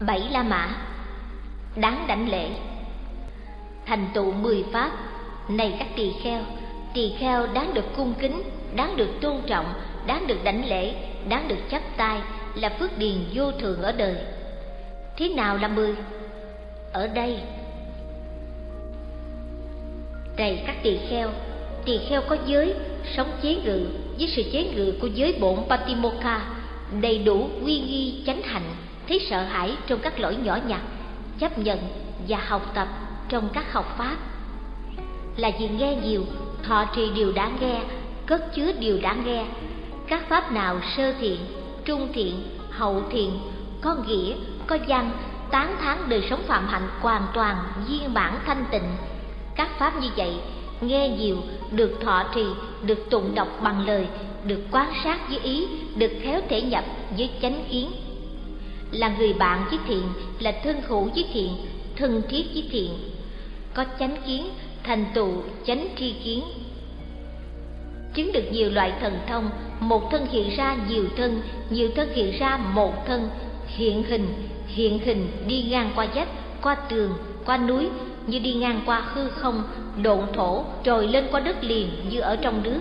bảy la mã. Đáng đảnh lễ. Thành tựu mười pháp. Này các tỳ kheo tỳ kheo đáng được cung kính, đáng được tôn trọng, đáng được đảnh lễ, đáng được chắp tay là phước điền vô thường ở đời. Thế nào là mười? Ở đây. Này các tỳ kheo tỳ kheo có giới sống chế ngự với sự chế ngự của giới bổn Patimokkha đầy đủ quy nghi chánh hạnh thấy sợ hãi trong các lỗi nhỏ nhặt, chấp nhận và học tập trong các học pháp. Là vì nghe nhiều, thọ trì điều đã nghe, cất chứa điều đã nghe. Các pháp nào sơ thiện, trung thiện, hậu thiện, có nghĩa, có văn, tán thán đời sống phạm hạnh hoàn toàn viên bản thanh tịnh. Các pháp như vậy, nghe nhiều, được thọ trì, được tụng đọc bằng lời, được quan sát với ý, được khéo thể nhập với chánh kiến là người bạn với thiện, là thân hữu với thiện, thân thiết với thiện. Có chánh kiến, thành tựu, chánh tri kiến. Chứng được nhiều loại thần thông, một thân hiện ra nhiều thân nhiều thân hiện ra một thân. Hiện hình hiện hình đi ngang qua vách qua tường, qua núi, như đi ngang qua hư không, độn thổ, rồi lên qua đất liền như ở trong nước.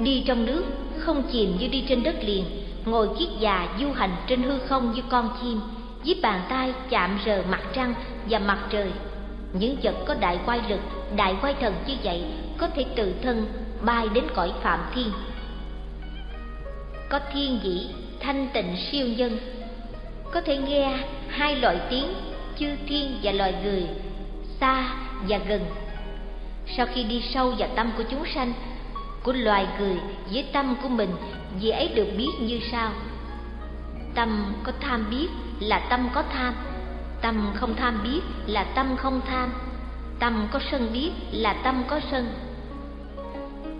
Đi trong nước, không chìm như đi trên đất liền ngồi kiết già du hành trên hư không như con chim, với bàn tay chạm rờ mặt trăng và mặt trời. Những vật có đại quay lực, đại quay thần như vậy có thể tự thân bay đến cõi phạm thiên. Có thiên dĩ thanh tịnh siêu nhân. Có thể nghe hai loại tiếng, chư thiên và loài người, xa và gần. Sau khi đi sâu vào tâm của chúng sanh của loài người với tâm của mình, vì ấy được biết như sau. Tâm có tham biết là tâm có tham, tâm không tham biết là tâm không tham, tâm có sân biết là tâm có sân,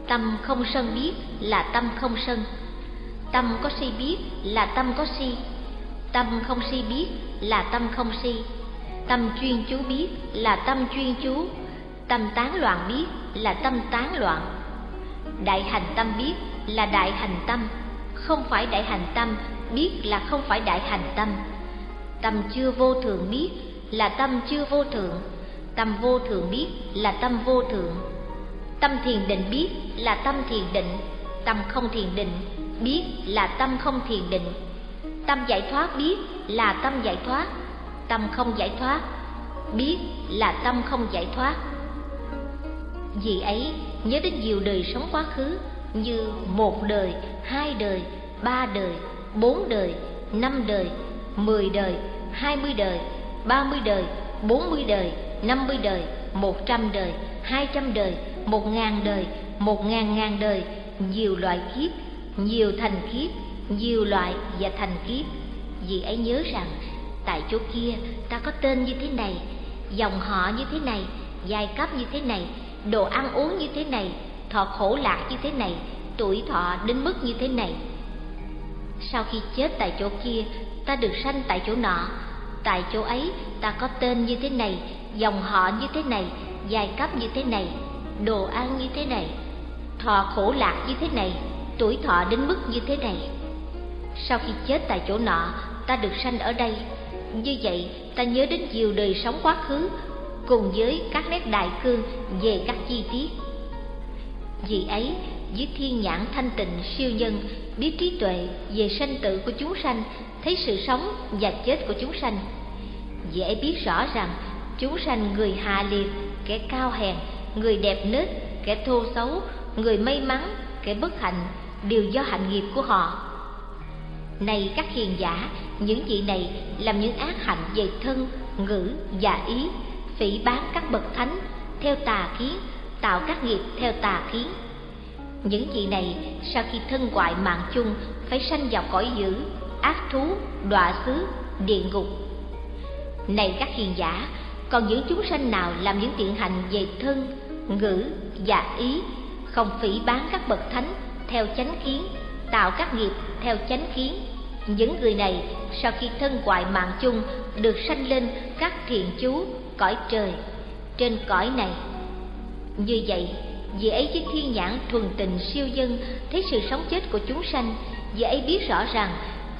tâm không sân biết là tâm không sân, tâm có si biết là tâm có si, tâm không si biết là tâm không si, tâm chuyên chú biết là tâm chuyên chú, tâm tán loạn biết là tâm tán loạn đại hành tâm biết là đại hành tâm, không phải đại hành tâm biết là không phải đại hành tâm. Tâm chưa vô thường biết là tâm chưa vô thượng, tâm vô thường biết là tâm vô thượng. Tâm thiền định biết là tâm thiền định, tâm không thiền định biết là tâm không thiền định. Tâm giải thoát biết là tâm giải thoát, tâm không giải thoát biết là tâm không giải thoát vì ấy, nhớ đến nhiều đời sống quá khứ, như một đời, hai đời, ba đời, bốn đời, năm đời, mười đời, hai mươi đời, ba mươi đời, bốn mươi đời, năm mươi đời, một trăm đời, hai trăm đời, một ngàn đời, một ngàn ngàn đời. Nhiều loại kiếp, nhiều thành kiếp, nhiều loại và thành kiếp. Vì ấy nhớ rằng, tại chỗ kia, ta có tên như thế này, dòng họ như thế này, giai cấp như thế này đồ ăn uống như thế này, thọ khổ lạc như thế này, tuổi thọ đến mức như thế này. Sau khi chết tại chỗ kia, ta được sanh tại chỗ nọ. Tại chỗ ấy, ta có tên như thế này, dòng họ như thế này, giai cấp như thế này, đồ ăn như thế này, thọ khổ lạc như thế này, tuổi thọ đến mức như thế này. Sau khi chết tại chỗ nọ, ta được sanh ở đây. Như vậy, ta nhớ đến nhiều đời sống quá khứ cùng với các nét đại cương về các chi tiết. Vì ấy với thiên nhãn thanh tịnh siêu nhân, biết trí tuệ về sanh tử của chúng sanh, thấy sự sống và chết của chúng sanh, dễ biết rõ rằng chúng sanh người hạ liệt, kẻ cao hèn, người đẹp nết, kẻ thô xấu, người may mắn, kẻ bất hạnh, đều do hạnh nghiệp của họ. Này các hiền giả, những vị này làm những ác hạnh về thân, ngữ và ý phỉ bán các bậc thánh theo tà kiến tạo các nghiệp theo tà kiến những vị này sau khi thân ngoại mạng chung phải sanh vào cõi dữ, ác thú, đọa xứ, địa ngục. Này các hiền giả, còn những chúng sanh nào làm những tiện hành về thân, ngữ và ý, không phỉ bán các bậc thánh theo chánh kiến, tạo các nghiệp theo chánh kiến? Những người này sau khi thân ngoại mạng chung được sanh lên các thiện chú cõi trời, trên cõi này. Như vậy, vì ấy với thiên nhãn thuần tình siêu dân, thấy sự sống chết của chúng sanh, vì ấy biết rõ rằng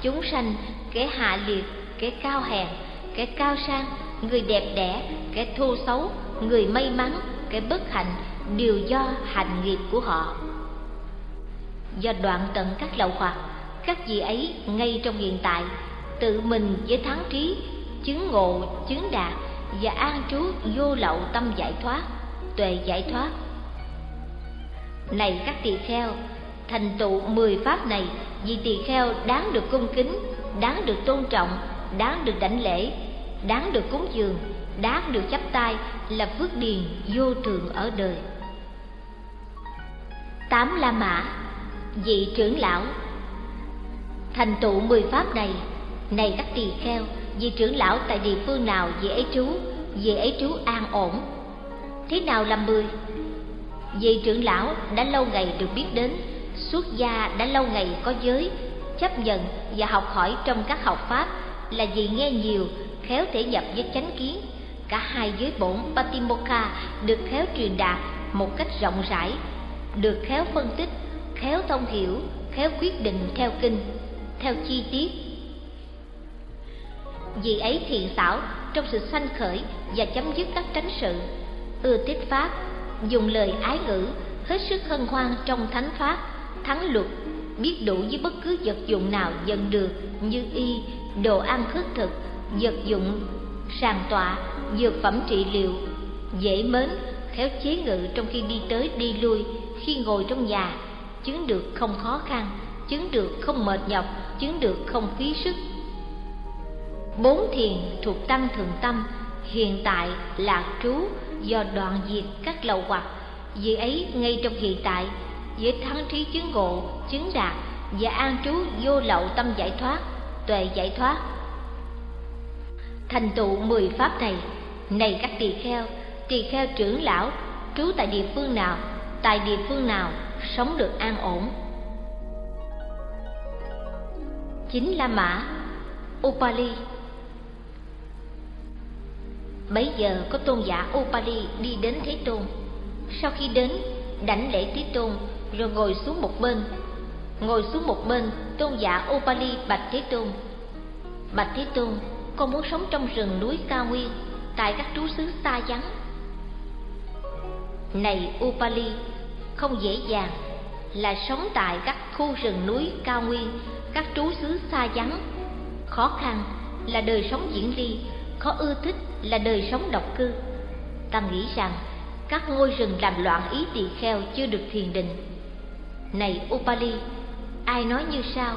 chúng sanh, kẻ hạ liệt, kẻ cao hèn, kẻ cao sang, người đẹp đẽ, kẻ thô xấu, người may mắn, kẻ bất hạnh, đều do hành nghiệp của họ. Do đoạn tận các lậu hoặc, các vị ấy ngay trong hiện tại, tự mình với thắng trí, chứng ngộ, chứng đạt và an trú vô lậu tâm giải thoát, tuệ giải thoát. Này các tỳ kheo, thành tựu mười pháp này, vì tỳ kheo đáng được cung kính, đáng được tôn trọng, đáng được đảnh lễ, đáng được cúng dường, đáng được chắp tay là phước điền vô thường ở đời. Tám la mã, vị trưởng lão. Thành tựu mười pháp này này các tỳ kheo vị trưởng lão tại địa phương nào vị ấy trú vị ấy trú an ổn. Thế nào là mười? Vị trưởng lão đã lâu ngày được biết đến, xuất gia đã lâu ngày có giới, chấp nhận và học hỏi trong các học pháp là vì nghe nhiều, khéo thể nhập với chánh kiến. Cả hai giới bổn Patimokkha được khéo truyền đạt một cách rộng rãi, được khéo phân tích, khéo thông hiểu, khéo quyết định theo kinh, theo chi tiết vì ấy thiện xảo trong sự sanh khởi và chấm dứt các tránh sự, ưa thích pháp, dùng lời ái ngữ, hết sức hân hoan trong thánh pháp, thắng luật, biết đủ với bất cứ vật dụng nào nhận được như y, đồ ăn khất thực, vật dụng sàn tọa, dược phẩm trị liệu, dễ mến, khéo chế ngự trong khi đi tới đi lui, khi ngồi trong nhà, chứng được không khó khăn, chứng được không mệt nhọc, chứng được không phí sức bốn thiền thuộc tăng thượng tâm, hiện tại lạc trú do đoạn diệt các lậu hoặc. Vì ấy, ngay trong hiện tại, với thắng trí chứng ngộ, chứng đạt và an trú vô lậu tâm giải thoát, tuệ giải thoát. Thành tựu mười pháp này này các tỳ kheo tỳ kheo trưởng lão, trú tại địa phương nào, tại địa phương nào, sống được an ổn? Chính la mã, upali bấy giờ có tôn giả upali đi đến thế tôn. Sau khi đến, đảnh lễ thế tôn, rồi ngồi xuống một bên. Ngồi xuống một bên, tôn giả upali bạch thế tôn. Bạch thế tôn, con muốn sống trong rừng núi cao nguyên, tại các trú xứ xa vắng. Này upali không dễ dàng là sống tại các khu rừng núi cao nguyên, các trú xứ xa vắng. Khó khăn là đời sống diễn ly khó ưa thích là đời sống độc cư. Ta nghĩ rằng, các ngôi rừng làm loạn ý tỳ kheo chưa được thiền định. Này upali, ai nói như sao?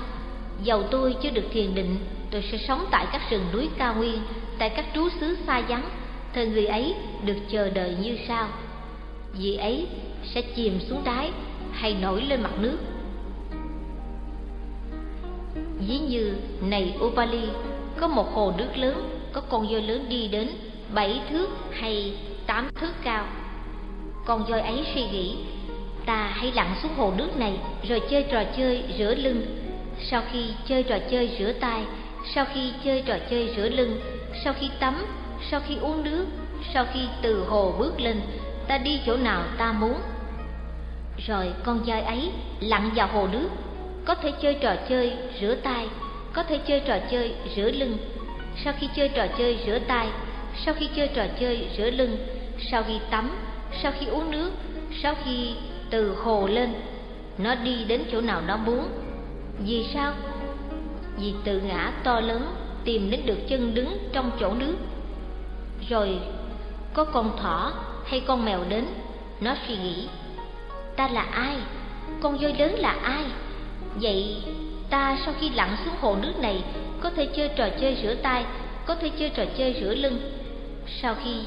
Dầu tôi chưa được thiền định, tôi sẽ sống tại các rừng núi cao nguyên, tại các trú xứ xa vắng. Thời người ấy được chờ đợi như sao? Vị ấy sẽ chìm xuống đáy hay nổi lên mặt nước? Ví như, này upali, có một hồ nước lớn có con voi lớn đi đến bảy thước hay tám thước cao. Con voi ấy suy nghĩ, ta hãy lặn xuống hồ nước này rồi chơi trò chơi rửa lưng. Sau khi chơi trò chơi rửa tay, sau khi chơi trò chơi rửa lưng, sau khi tắm, sau khi uống nước, sau khi từ hồ bước lên, ta đi chỗ nào ta muốn. Rồi con voi ấy lặn vào hồ nước, có thể chơi trò chơi rửa tay, có thể chơi trò chơi rửa lưng sau khi chơi trò chơi rửa tay, sau khi chơi trò chơi rửa lưng, sau khi tắm, sau khi uống nước, sau khi từ hồ lên, nó đi đến chỗ nào nó muốn. Vì sao? Vì tự ngã to lớn tìm đến được chân đứng trong chỗ nước. Rồi, có con thỏ hay con mèo đến, nó suy nghĩ, ta là ai? Con voi lớn là ai? Vậy ta sau khi lặn xuống hồ nước này, có thể chơi trò chơi rửa tay, có thể chơi trò chơi rửa lưng. Sau khi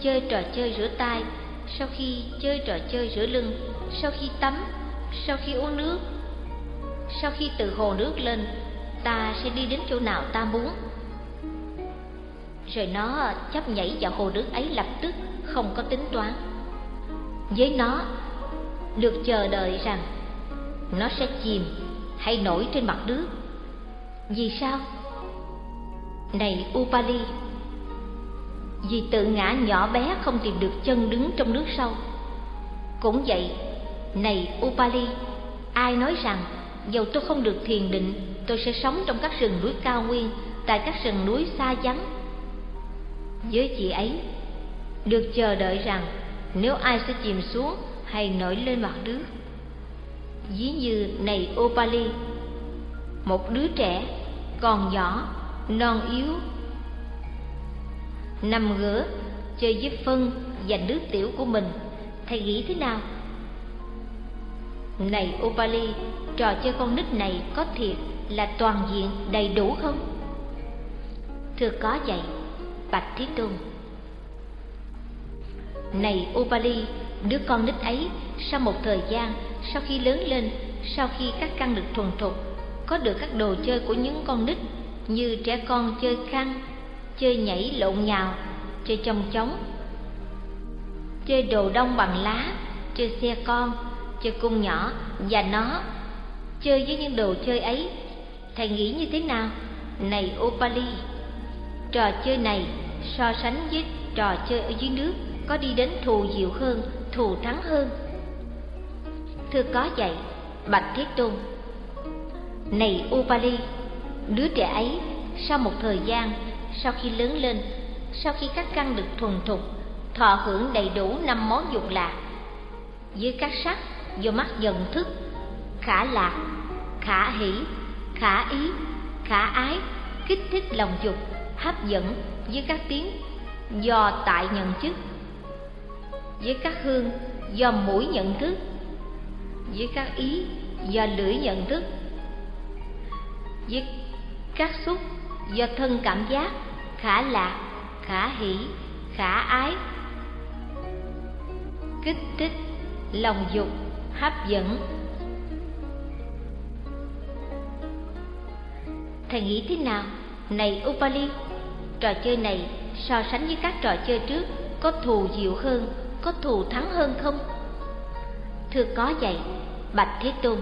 chơi trò chơi rửa tay, sau khi chơi trò chơi rửa lưng, sau khi tắm, sau khi uống nước, sau khi từ hồ nước lên, ta sẽ đi đến chỗ nào ta muốn. Rồi nó chấp nhảy vào hồ nước ấy lập tức, không có tính toán. Với nó, được chờ đợi rằng nó sẽ chìm hay nổi trên mặt nước. Vì sao? Này upali, vì tự ngã nhỏ bé không tìm được chân đứng trong nước sâu. Cũng vậy, này upali, ai nói rằng dầu tôi không được thiền định, tôi sẽ sống trong các rừng núi cao nguyên, tại các rừng núi xa vắng. Với chị ấy được chờ đợi rằng nếu ai sẽ chìm xuống hay nổi lên mặt nước ví như này opali một đứa trẻ, còn nhỏ, non yếu. Nằm ngửa, chơi với phân và nước tiểu của mình. Thầy nghĩ thế nào? Này opali trò chơi con nít này có thiệt là toàn diện, đầy đủ không? Thưa có vậy, bạch thế tôn. Này opali đứa con nít ấy sau một thời gian sau khi lớn lên, sau khi các căn được thuần thục, có được các đồ chơi của những con nít như trẻ con chơi khăn, chơi nhảy lộn nhào, chơi chong chóng, chơi đồ đông bằng lá, chơi xe con, chơi cung nhỏ và nó, chơi với những đồ chơi ấy. Thầy nghĩ như thế nào? Này opali, trò chơi này so sánh với trò chơi ở dưới nước có đi đến thù diệu hơn, thù thắng hơn thưa có vậy bạch thiết tôn. Này upali, đứa trẻ ấy, sau một thời gian, sau khi lớn lên, sau khi các căn được thuần thục, thọ hưởng đầy đủ năm món dục lạc với các sắc do mắt dần thức, khả lạc, khả hỷ, khả ý, khả ái, kích thích lòng dục, hấp dẫn với các tiếng do tại nhận chức với các hương do mũi nhận thức với các ý do lưỡi nhận thức, với các xúc do thân cảm giác, khả lạc, khả hỷ, khả ái. Kích thích, lòng dục, hấp dẫn. Thầy nghĩ thế nào? Này upali, trò chơi này so sánh với các trò chơi trước có thù diệu hơn, có thù thắng hơn không? Thưa có vậy bạch thế tôn.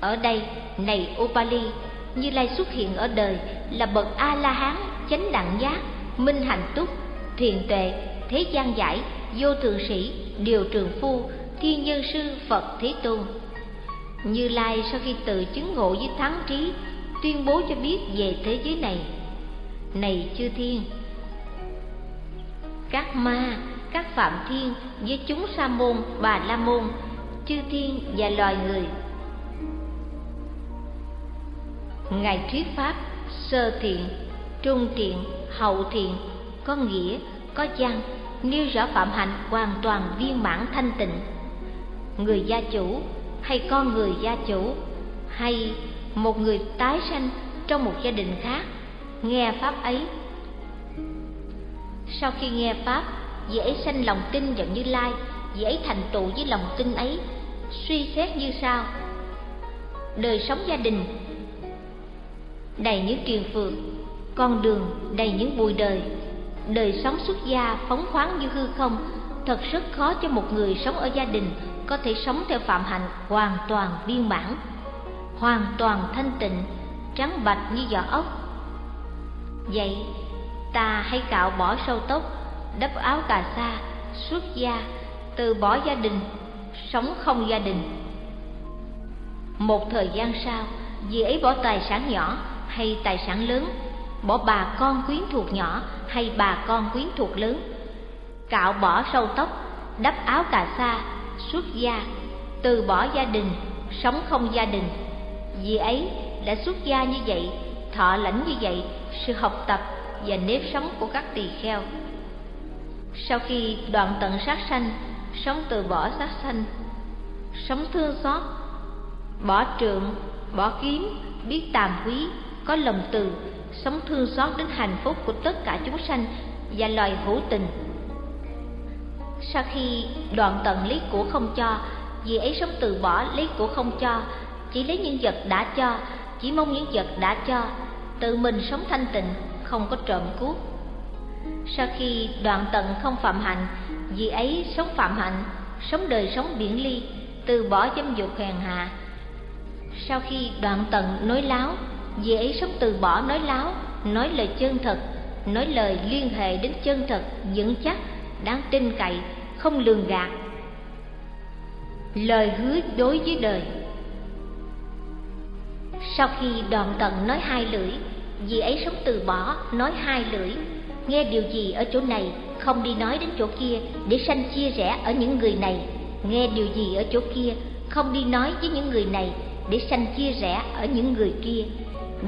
Ở đây, này upali, như lai xuất hiện ở đời là bậc a la hán chánh đẳng giác, minh hạnh túc, thiền tuệ, thế gian giải, vô thượng sĩ, điều trường phu, thiên nhân sư phật thế tôn. Như lai sau khi tự chứng ngộ với thắng trí, tuyên bố cho biết về thế giới này. Này chư thiên, các ma các phạm thiên với chúng sa môn, bà la môn, chư thiên và loài người. Ngài thuyết pháp, sơ thiện, trung thiện, hậu thiện, có nghĩa, có văn nêu rõ phạm hạnh hoàn toàn viên mãn thanh tịnh. Người gia chủ hay con người gia chủ, hay một người tái sanh trong một gia đình khác, nghe pháp ấy. Sau khi nghe pháp dễ sanh lòng tin vào như lai dễ thành tựu với lòng tin ấy, suy xét như sau. Đời sống gia đình, đầy những triền phượng con đường đầy những bụi đời đời sống xuất gia phóng khoáng như hư không, thật rất khó cho một người sống ở gia đình có thể sống theo phạm hạnh hoàn toàn viên mãn, hoàn toàn thanh tịnh, trắng bạch như vỏ ốc. Vậy ta hãy cạo bỏ sâu tóc đắp áo cà sa, xuất gia, từ bỏ gia đình, sống không gia đình. Một thời gian sau vì ấy bỏ tài sản nhỏ hay tài sản lớn, bỏ bà con quyến thuộc nhỏ hay bà con quyến thuộc lớn. Cạo bỏ sâu tóc, đắp áo cà sa, xuất gia, từ bỏ gia đình, sống không gia đình. Vì ấy đã xuất gia như vậy, thọ lãnh như vậy, sự học tập và nếp sống của các tỳ kheo sau khi đoạn tận sát sanh, sống từ bỏ sát sanh, sống thương xót, bỏ trượng, bỏ kiếm biết tàm quý, có lòng từ, sống thương xót đến hạnh phúc của tất cả chúng sanh và loài hữu tình. Sau khi đoạn tận lý của không cho, vì ấy sống từ bỏ lý của không cho, chỉ lấy những vật đã cho, chỉ mong những vật đã cho, tự mình sống thanh tịnh, không có trộm cướp sau khi đoạn tận không phạm hạnh vì ấy sống phạm hạnh sống đời sống biển ly từ bỏ dâm dục hèn hạ. Sau khi đoạn tận nói láo vì ấy sống từ bỏ nói láo nói lời chân thật nói lời liên hệ đến chân thật vững chắc đáng tin cậy không lường gạt. Lời hứa đối với đời. Sau khi đoạn tận nói hai lưỡi Vì ấy sống từ bỏ, nói hai lưỡi Nghe điều gì ở chỗ này, không đi nói đến chỗ kia Để sanh chia rẽ ở những người này. Nghe điều gì ở chỗ kia, không đi nói với những người này Để sanh chia rẽ ở những người kia.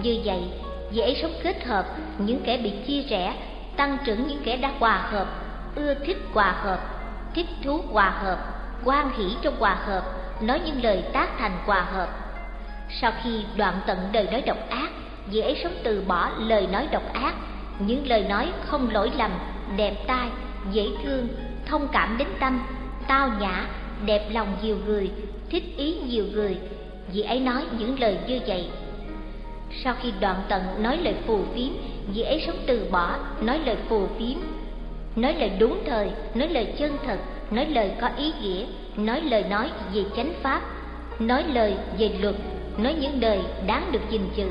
Như vậy, dễ sống kết hợp những kẻ bị chia rẽ Tăng trưởng những kẻ đã hòa hợp Ưa thích hòa hợp Thích thú hòa hợp quan hỷ trong hòa hợp Nói những lời tác thành hòa hợp. Sau khi đoạn tận đời nói độc ác dễ sống từ bỏ lời nói độc ác những lời nói không lỗi lầm Đẹp tai, dễ thương, thông cảm đến tâm Tao nhã, đẹp lòng nhiều người Thích ý nhiều người. Vì ấy nói những lời như vậy. Sau khi đoạn tận nói lời phù phiếm vì ấy sống từ bỏ nói lời phù phiếm. Nói lời đúng thời nói lời chân thật nói lời có ý nghĩa nói lời nói về chánh pháp nói lời về luật nói những lời đáng được gìn giữ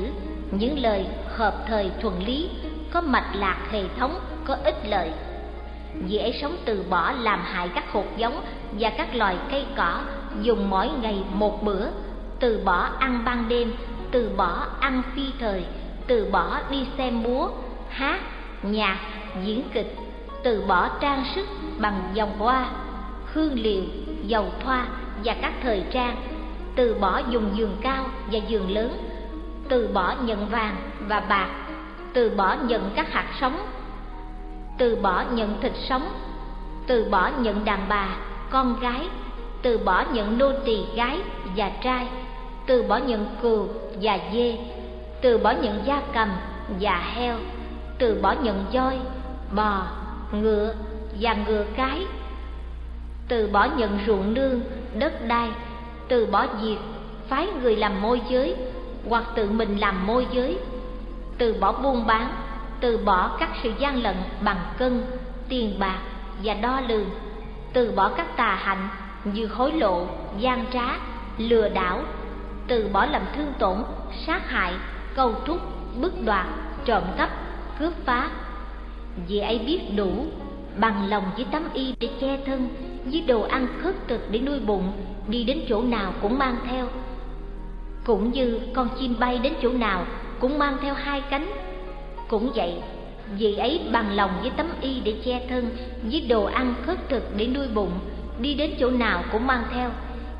những lời hợp thời thuần lý có mạch lạc hệ thống, có ích lợi. Vì ấy sống từ bỏ làm hại các hột giống và các loài cây cỏ, dùng mỗi ngày một bữa, từ bỏ ăn ban đêm, từ bỏ ăn phi thời, từ bỏ đi xem múa hát, nhạc, diễn kịch, từ bỏ trang sức bằng vòng hoa, hương liệu, dầu thoa và các thời trang, từ bỏ dùng giường cao và giường lớn, từ bỏ nhận vàng và bạc từ bỏ nhận các hạt sống. Từ bỏ nhận thịt sống. Từ bỏ nhận đàn bà, con gái. Từ bỏ nhận nô tỳ gái và trai. Từ bỏ nhận cừu và dê. Từ bỏ nhận gia cầm và heo. Từ bỏ nhận voi, bò, ngựa và ngựa cái. Từ bỏ nhận ruộng nương, đất đai. Từ bỏ việc phái người làm môi giới hoặc tự mình làm môi giới từ bỏ buôn bán, từ bỏ các sự gian lận bằng cân, tiền bạc và đo lường. Từ bỏ các tà hạnh như hối lộ, gian trá, lừa đảo. Từ bỏ làm thương tổn, sát hại, câu thúc bức đoạt, trộm cắp, cướp phá. Vì ấy biết đủ, bằng lòng với tấm y để che thân, với đồ ăn khất thực để nuôi bụng, đi đến chỗ nào cũng mang theo. Cũng như con chim bay đến chỗ nào cũng mang theo hai cánh. Cũng vậy, vì ấy bằng lòng với tấm y để che thân, với đồ ăn khất thực để nuôi bụng, đi đến chỗ nào cũng mang theo.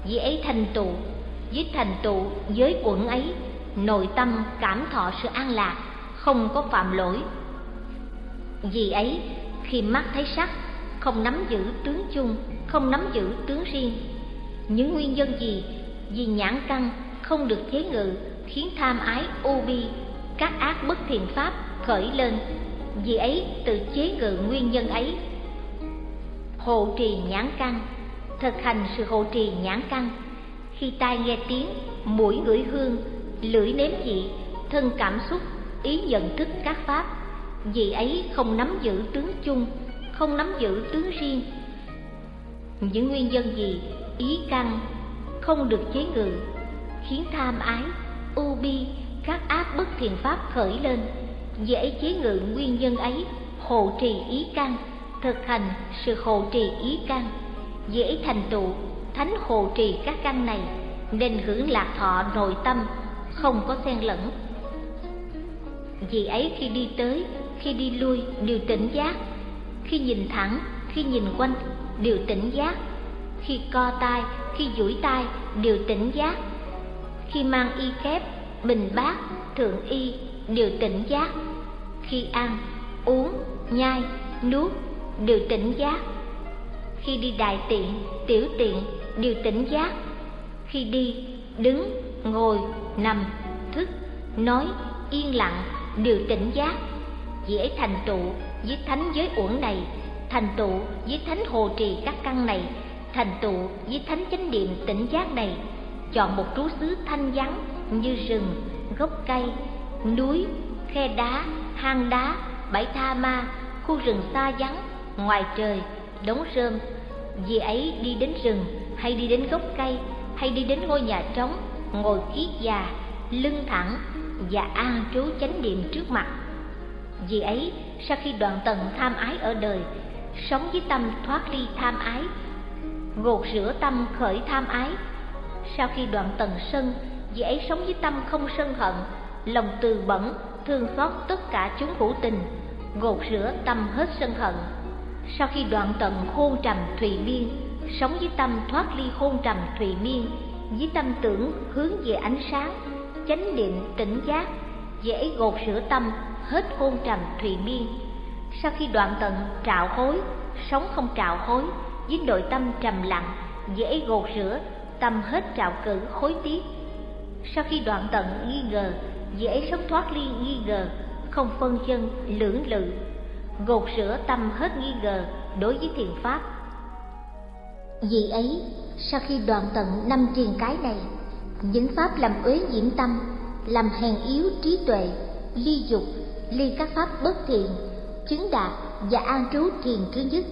Vì ấy thành tựu, với thành tựu giới uẩn ấy, nội tâm cảm thọ sự an lạc, không có phạm lỗi. Vì ấy, khi mắt thấy sắc, không nắm giữ tướng chung, không nắm giữ tướng riêng. Những nguyên nhân gì? Vì nhãn căn không được chế ngự khiến tham ái ô bi, các ác bất thiện pháp khởi lên. Vì ấy, tự chế ngự nguyên nhân ấy. Hộ trì nhãn căn. Thực hành sự hộ trì nhãn căn. Khi tai nghe tiếng, mũi ngửi hương, lưỡi nếm vị, thân cảm xúc, ý nhận thức các pháp, vì ấy không nắm giữ tướng chung, không nắm giữ tướng riêng. Những nguyên nhân gì? Ý căn không được chế ngự, khiến tham ái u bi, các áp bất thiện pháp khởi lên, dễ chế ngự nguyên nhân ấy, hộ trì ý căn thực hành sự hộ trì ý căn dễ thành tựu, thánh hộ trì các căn này, nên hưởng lạc thọ nội tâm, không có xen lẫn. Vì ấy khi đi tới, khi đi lui, đều tỉnh giác, khi nhìn thẳng, khi nhìn quanh, đều tỉnh giác, khi co tay khi duỗi tay đều tỉnh giác khi mang y kép bình bát, thượng y đều tỉnh giác. Khi ăn, uống, nhai, nuốt đều tỉnh giác. Khi đi đại tiện, tiểu tiện đều tỉnh giác. Khi đi, đứng, ngồi, nằm, thức, nói, yên lặng đều tỉnh giác. Dễ thành tựu với thánh giới uẩn này, thành tựu với thánh hồ trì các căn này, thành tựu với thánh chánh điện tỉnh giác này chọn một trú xứ thanh vắng như rừng, gốc cây, núi, khe đá, hang đá, bãi tha ma, khu rừng xa vắng, ngoài trời, đống rơm. Vì ấy đi đến rừng hay đi đến gốc cây hay đi đến ngôi nhà trống, ngồi kiết già, lưng thẳng và an trú chánh niệm trước mặt. Vì ấy, sau khi đoạn tận tham ái ở đời, sống với tâm thoát ly tham ái, gột rửa tâm khởi tham ái sau khi đoạn tận sân vì ấy sống với tâm không sân hận, lòng từ bẩn, thương xót tất cả chúng hữu tình, gột rửa tâm hết sân hận. Sau khi đoạn tận khôn trầm thùy miên, sống với tâm thoát ly khôn trầm thùy miên, với tâm tưởng hướng về ánh sáng, chánh niệm tỉnh giác dễ gột rửa tâm hết khôn trầm thùy miên. Sau khi đoạn tận trạo hối, sống không trạo hối, với nội tâm trầm lặng dễ gột rửa tâm hết trạo cử hối tiếc. Sau khi đoạn tận nghi ngờ, dễ sống thoát ly nghi ngờ, không phân chân, lưỡng lự, gột rửa tâm hết nghi ngờ đối với thiền pháp. Vì ấy, sau khi đoạn tận năm triền cái này, những pháp làm uế nhiễm tâm, làm hèn yếu trí tuệ, ly dục, ly các pháp bất thiện, chứng đạt và an trú thiền thứ nhất,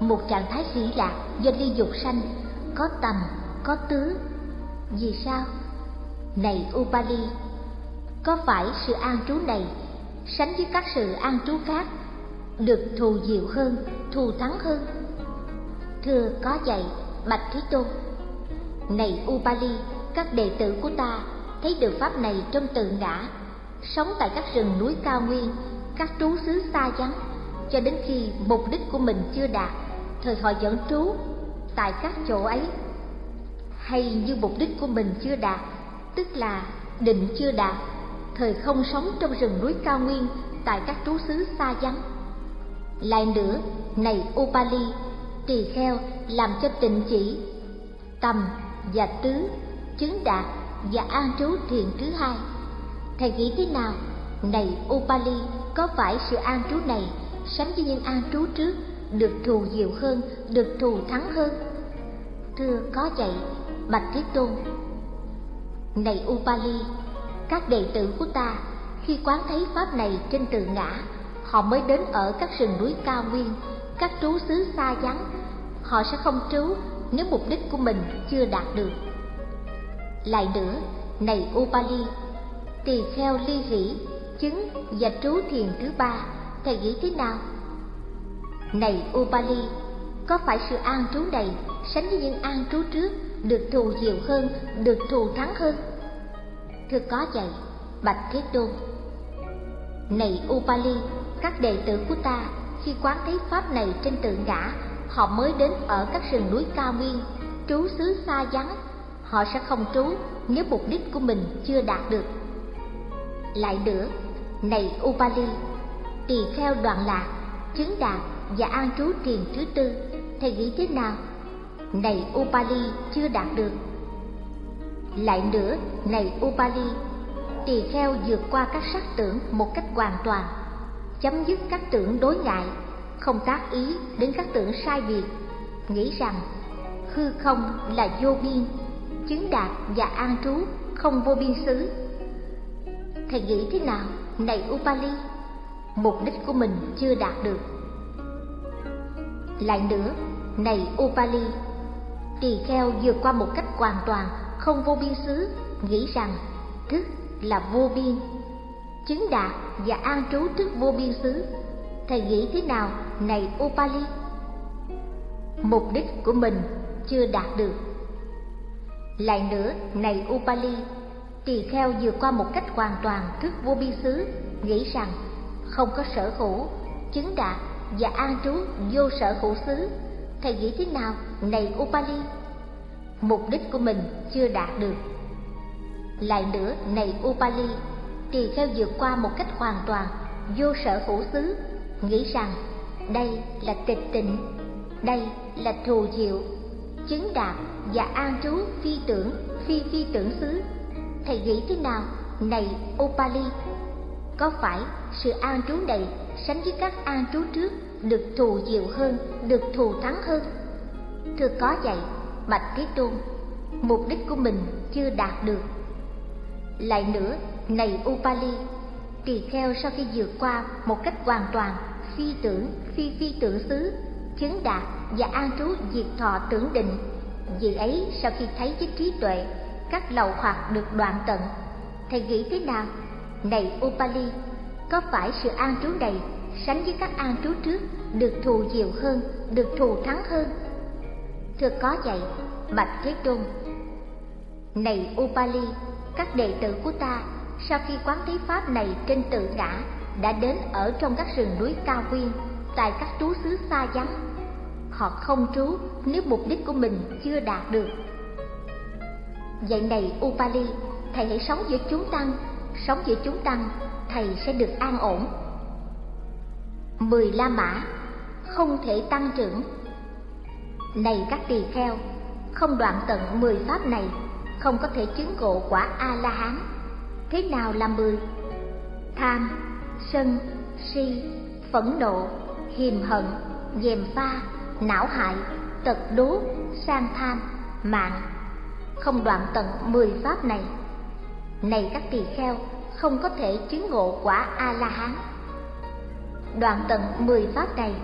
một trạng thái hỷ lạc do ly dục sanh, có tầm có tứ. Vì sao? Này upali có phải sự an trú này sánh với các sự an trú khác được thù diệu hơn, thù thắng hơn? Thưa, có vậy, bạch thế tôn. Này upali các đệ tử của ta thấy được pháp này trong tự ngã, sống tại các rừng núi cao nguyên, các trú xứ xa vắng, cho đến khi mục đích của mình chưa đạt, thời họ vẫn trú tại các chỗ ấy hay như mục đích của mình chưa đạt, tức là định chưa đạt, thời không sống trong rừng núi cao nguyên tại các trú xứ xa vắng. Lại nữa, này upali, tỳ kheo làm cho tịnh chỉ, tầm và tứ, chứng đạt và an trú thiền thứ hai. Thầy nghĩ thế nào? Này upali, có phải sự an trú này, sánh với những an trú trước, được thù diệu hơn, được thù thắng hơn? Thưa, có vậy bạch thế tôn. Này upali, các đệ tử của ta khi quán thấy pháp này trên từ ngã, họ mới đến ở các rừng núi cao nguyên, các trú xứ xa vắng. Họ sẽ không trú nếu mục đích của mình chưa đạt được. Lại nữa, này upali, tỳ kheo ly hỷ, chứng và trú thiền thứ ba, thầy nghĩ thế nào? Này upali, có phải sự an trú này sánh với những an trú trước được thù diệu hơn, được thù thắng hơn. Thưa có vậy bạch thế tôn, này upali, các đệ tử của ta, khi quán thấy pháp này trên tượng ngã họ mới đến ở các rừng núi cao nguyên, trú xứ xa vắng họ sẽ không trú nếu mục đích của mình chưa đạt được. Lại nữa, này upali, tỳ kheo đoạn lạc, chứng đạt và an trú thiền thứ tư, thầy nghĩ thế nào? Này upali chưa đạt được. Lại nữa này upali tỳ kheo vượt qua các sắc tưởng một cách hoàn toàn, chấm dứt các tưởng đối ngại, không tác ý đến các tưởng sai biệt, nghĩ rằng hư không là vô biên, chứng đạt và an trú không vô biên xứ. Thầy nghĩ thế nào? Này upali, mục đích của mình chưa đạt được. Lại nữa này upali tỳ kheo vượt qua một cách hoàn toàn, không vô biên xứ, nghĩ rằng thức là vô biên, chứng đạt và an trú thức vô biên xứ. Thầy nghĩ thế nào? Này upali, mục đích của mình chưa đạt được. Lại nữa, này upali, tỳ kheo vượt qua một cách hoàn toàn thức vô biên xứ, nghĩ rằng không có sở hữu, chứng đạt và an trú vô sở hữu xứ thầy nghĩ thế nào? Này upali, mục đích của mình chưa đạt được. Lại nữa, này upali, tỳ kheo vượt qua một cách hoàn toàn, vô sở hữu xứ, nghĩ rằng đây là tịch tịnh, đây là thù diệu, chứng đạt và an trú phi tưởng, phi phi tưởng xứ. Thầy nghĩ thế nào? Này upali, có phải sự an trú này sánh với các an trú trước được thù diệu hơn, được thù thắng hơn. Thưa có vậy bạch thế tôn, mục đích của mình chưa đạt được. Lại nữa, này upali, tỳ kheo sau khi vượt qua một cách hoàn toàn phi tưởng, phi phi tưởng xứ, chứng đạt và an trú diệt thọ tưởng định, vì ấy sau khi thấy với trí tuệ, các lậu hoặc được đoạn tận. Thầy nghĩ thế nào? Này upali, có phải sự an trú này sánh với các an trú trước, được thù diệu hơn, được thù thắng hơn. Thưa có vậy bạch thế tôn, này upali, các đệ tử của ta, sau khi quán thí pháp này trên tự ngã đã đến ở trong các rừng núi cao nguyên, tại các trú xứ xa vắng. Họ không trú nếu mục đích của mình chưa đạt được. Vậy này upali, thầy hãy sống giữa chúng tăng, sống giữa chúng tăng, thầy sẽ được an ổn mười la mã, không thể tăng trưởng. Này các tỳ kheo, không đoạn tận mười pháp này, không có thể chứng ngộ quả a la hán thế nào là mười? Tham, sân, si, phẫn nộ, hiềm hận, dèm pha, não hại, tật đố, sang tham, mạng. Không đoạn tận mười pháp này. Này các tỳ kheo, không có thể chứng ngộ quả a la hán đoạn tận mười pháp này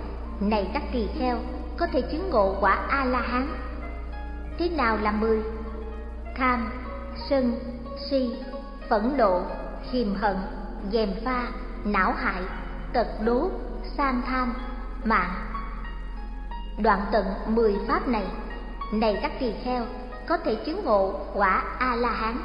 này các tỳ kheo, có thể chứng ngộ quả a la hán thế nào là mười? Tham, sân, si, phẫn nộ, hiềm hận, dèm pha, não hại, tật đố san tham, mạng. Đoạn tận mười pháp này này các tỳ kheo, có thể chứng ngộ quả a la hán